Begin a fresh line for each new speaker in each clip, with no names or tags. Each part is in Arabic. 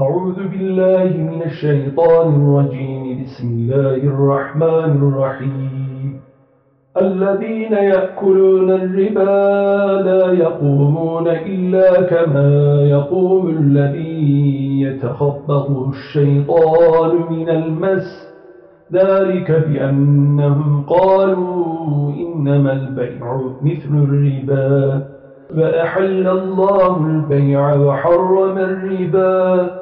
أعوذ بالله من الشيطان الرجيم. بسم الله الرحمن الرحيم. الذين يأكلون الربا لا يقومون إلا كما يقوم الذي يتخبطه الشيطان من المس. ذلك بأنهم قالوا إنما البيع مثل الربا. فأحل الله البيع وحرم الربا.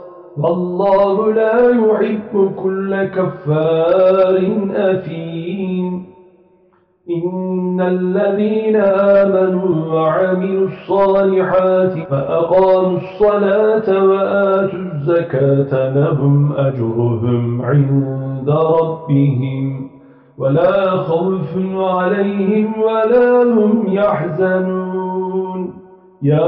والله لا يحب كل كفار أثيم إن الذين آمنوا وعملوا الصالحات فأقاموا الصلاة وآتوا الزكاة لهم أجرهم عند ربهم. ولا خوف عليهم ولا هم يحزنون. يا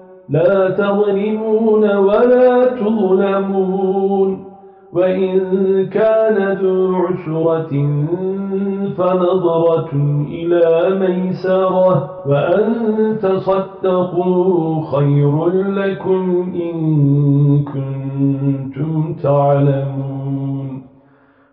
لا تظلمون ولا تظلمون. وإن كان ذو عسرة فنظرة إلى ميسرة. وأن تصدقوا خير لكم إن كنتم تعلمون.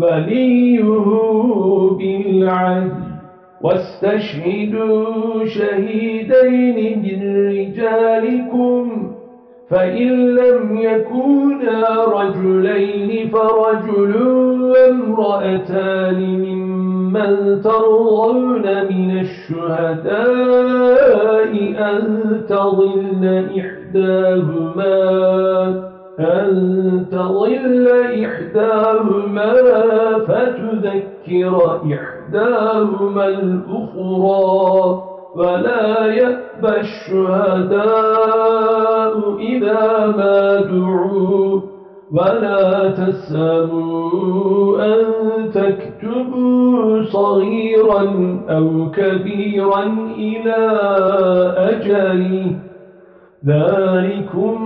وليه بالعدل واستشهدوا شهيدين من رجالكم فإن لم يكونا رجلين فرجل وامرأتان ممن ترضون من الشهداء أن تضل إحداهما أن تضل إحداهما فتذكر إحداهما الأخرى ولا يأبى الشهداء إذا ما دعوا ولا تسأموا أن تكتبوا صغيرا أو كبيرا إلى أجله. ذلكم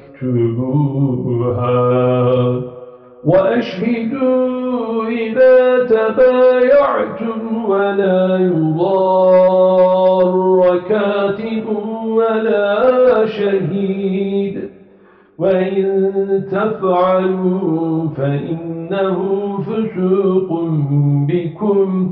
تكتبوها وأشهدوا إذا تبايعتم ولا يضار كاتب ولا شهيد وإن تفعلوا فإنه فسوق بكم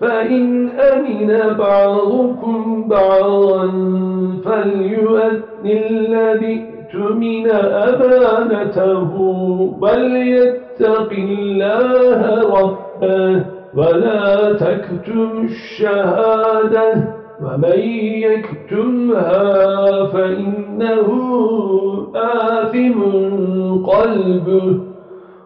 فإن أمن بعضكم بعضا فليؤذن الذي اؤتمن أمانته وليتق الله ربه ولا تكتم الشهادة ومن يكتمها فإنه آثم قلبه.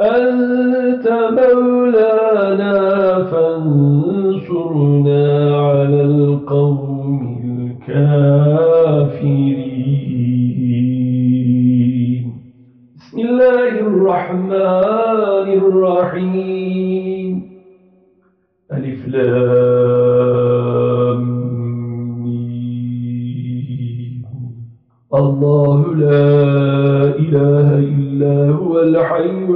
أنت مولانا فانصرنا على القوم الكافرين بسم الله الرحمن الرحيم ألف لام. الله لا إله إلا هو الحي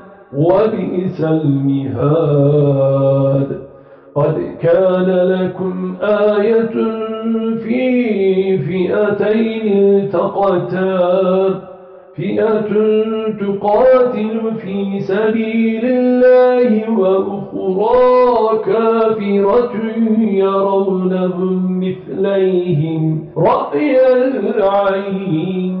وبئس المهاد قد كان لكم آية في فئتين التقتا فئة تقاتل في سبيل الله وأخرى كافرة يرونهم مثليهم رأي العين.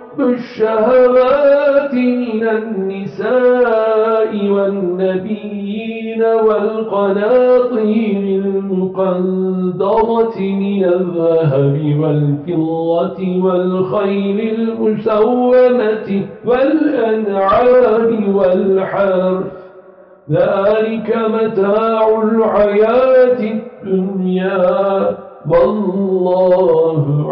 الشهوات من النساء والنبيين والقناطير المقندرة من الذهب والفضة والخيل المسومة والأنعام والحرث. ذلك متاع الحياة الدنيا. والله